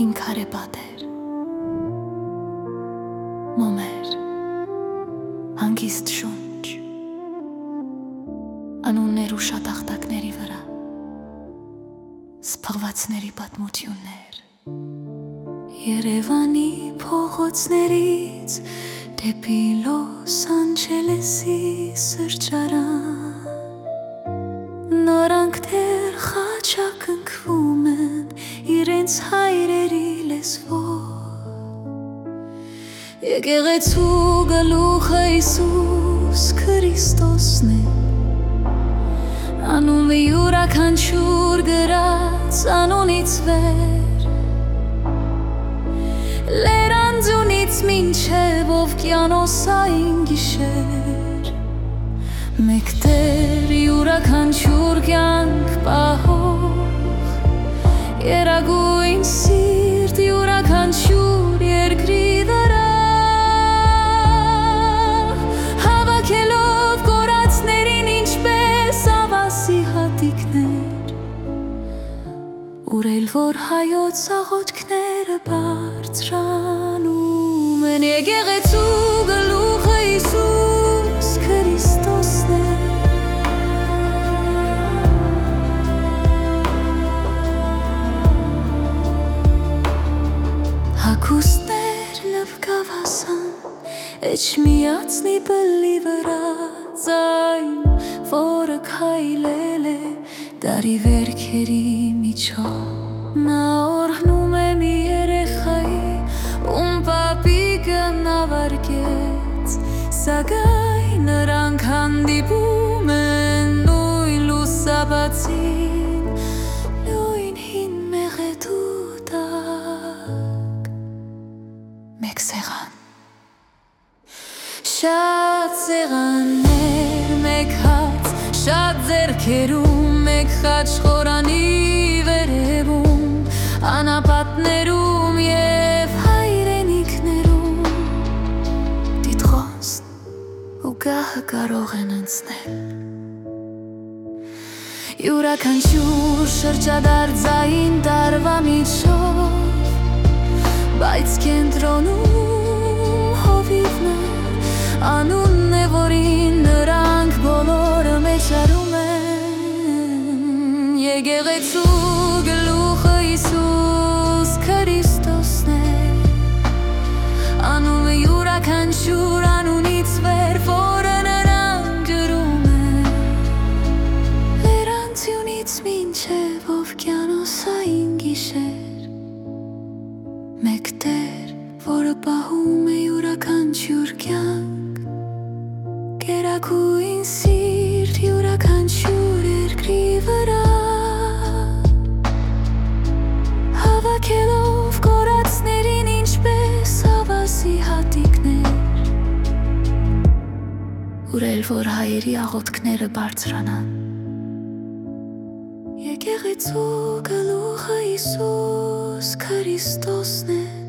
հարեպատեր մոմեր հանգիստ շունչ անուններ ու շատախտակների վրա սփղվածների պատմություններ Երևանի փողոցներից դեպի Լոս Անջելեսի սրճարան Նորանք դեր խաչակնքվում իրենց հայրերի լեզվով Եկեղեցու գլուխը Իսուս Քրիստոսն է Անունը յուրաքանչյուր գրած անունից վեր Լերանձունից մինչև ովկյանոսային գիշեր Մեկտեր յուրաքանչյուր կյանք պահող Երագույն սիրտ յուրաքանչյուր երկրի վրա Հավաքելով կորացներին ինչպես ավասի հատիկներ Ուրել որ հայոց աղոթքները բարձրանում են Եկեղեցու Էջ միացնի բլի վրա ձայն Որը քայլել է դարի վերքերի միջով Նա օրհնում է մի երեխայի Ում պապիկը նավարկեց Սակայն նրանք հանդիպում են նույն լուսաբացին Շատ սեղաններ, մեկ հաց, շատ ձերքերում, մեկ խաչ խորանի վերևում, անապատներում և հայրենիքներում, դիտխոսն ու գահը կարող են անցնել։ Յուրաքանչյուր շրջադարձային տարվա միջով, բայց կենտրոնում հովիվն է, եկեղեցու գլուխը Իսուս Քրիստոսն է, անունը յուրաքանչյուր անունից վեր, որը նրանք գրում են, լերանցյունից մինչև ովկյանոսային գիշեր, մեկ տեր, ուրել որ հայերի աղոթքները բարձրանան, Եկեղեցու գլուխը Իսուս Քրիստոսն է